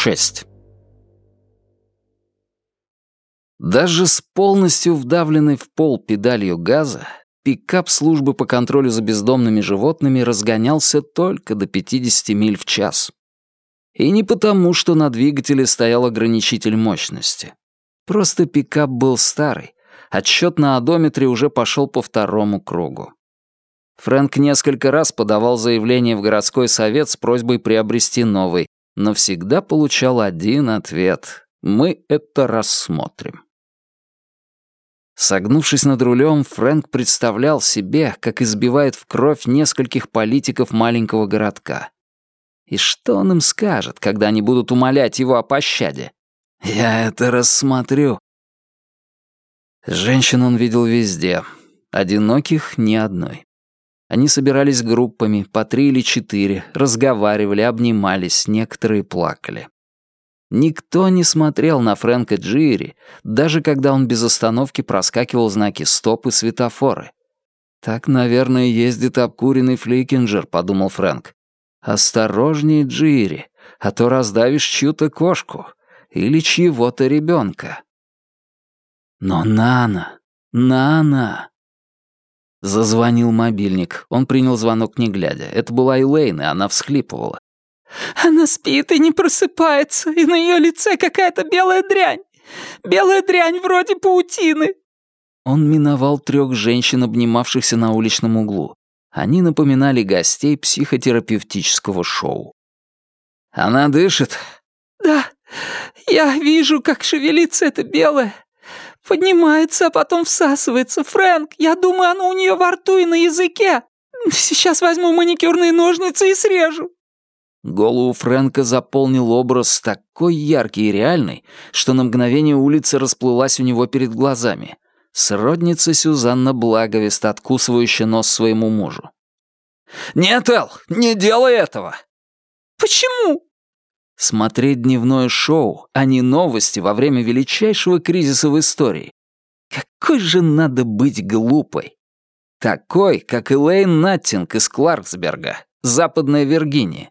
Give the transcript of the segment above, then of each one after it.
6. Даже с полностью вдавленной в пол педалью газа пикап службы по контролю за бездомными животными разгонялся только до 50 миль в час. И не потому, что на двигателе стоял ограничитель мощности. Просто пикап был старый, отсчет на одометре уже пошел по второму кругу. Фрэнк несколько раз подавал заявление в городской совет с просьбой приобрести новый, но всегда получал один ответ «Мы это рассмотрим». Согнувшись над рулем, Фрэнк представлял себе, как избивает в кровь нескольких политиков маленького городка. И что он им скажет, когда они будут умолять его о пощаде? «Я это рассмотрю». Женщин он видел везде, одиноких — ни одной. Они собирались группами, по три или четыре, разговаривали, обнимались, некоторые плакали. Никто не смотрел на Фрэнка Джири, даже когда он без остановки проскакивал знаки «стоп» и светофоры. «Так, наверное, ездит обкуренный фликинджер», — подумал Фрэнк. «Осторожнее, Джири, а то раздавишь чью-то кошку или чьего-то ребенка». Но Нана, Нана... Зазвонил мобильник. Он принял звонок не глядя. Это была Элейн, и она всхлипывала. Она спит и не просыпается, и на ее лице какая-то белая дрянь. Белая дрянь вроде паутины. Он миновал трех женщин, обнимавшихся на уличном углу. Они напоминали гостей психотерапевтического шоу. «Она дышит?» «Да, я вижу, как шевелится это белое. Поднимается, а потом всасывается. Фрэнк, я думаю, оно у нее во рту и на языке. Сейчас возьму маникюрные ножницы и срежу». Голову Фрэнка заполнил образ такой яркий и реальный, что на мгновение улица расплылась у него перед глазами. Сродница Сюзанна Благовест, откусывающая нос своему мужу. «Нет, Эл, не делай этого!» «Почему?» Смотреть дневное шоу, а не новости во время величайшего кризиса в истории. Какой же надо быть глупой! Такой, как Элейн Наттинг из Кларксберга, Западная Виргиния.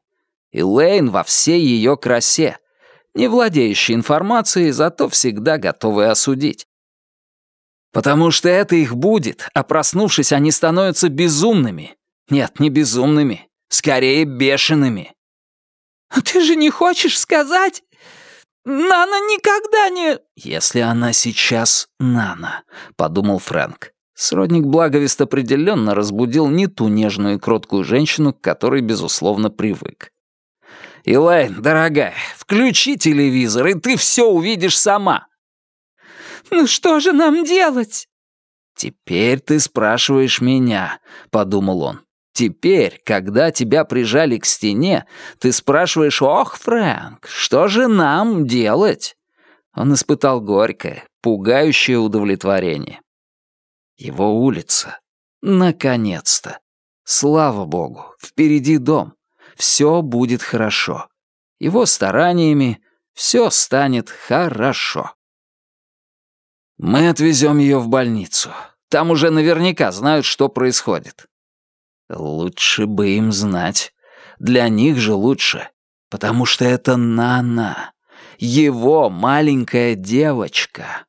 Элейн во всей ее красе, не владеющий информацией, зато всегда готовый осудить. Потому что это их будет, а проснувшись, они становятся безумными. Нет, не безумными, скорее бешеными. «Ты же не хочешь сказать? Нана никогда не...» «Если она сейчас Нана», — подумал Фрэнк. Сродник Благовест определенно разбудил не ту нежную и кроткую женщину, к которой, безусловно, привык. «Илайн, дорогая, включи телевизор, и ты все увидишь сама». «Ну что же нам делать?» «Теперь ты спрашиваешь меня», — подумал он. «Теперь, когда тебя прижали к стене, ты спрашиваешь, ох, Фрэнк, что же нам делать?» Он испытал горькое, пугающее удовлетворение. Его улица. Наконец-то. Слава богу, впереди дом все будет хорошо. Его стараниями все станет хорошо. Мы отвезем ее в больницу. Там уже наверняка знают, что происходит. Лучше бы им знать. Для них же лучше. Потому что это Нана. Его маленькая девочка.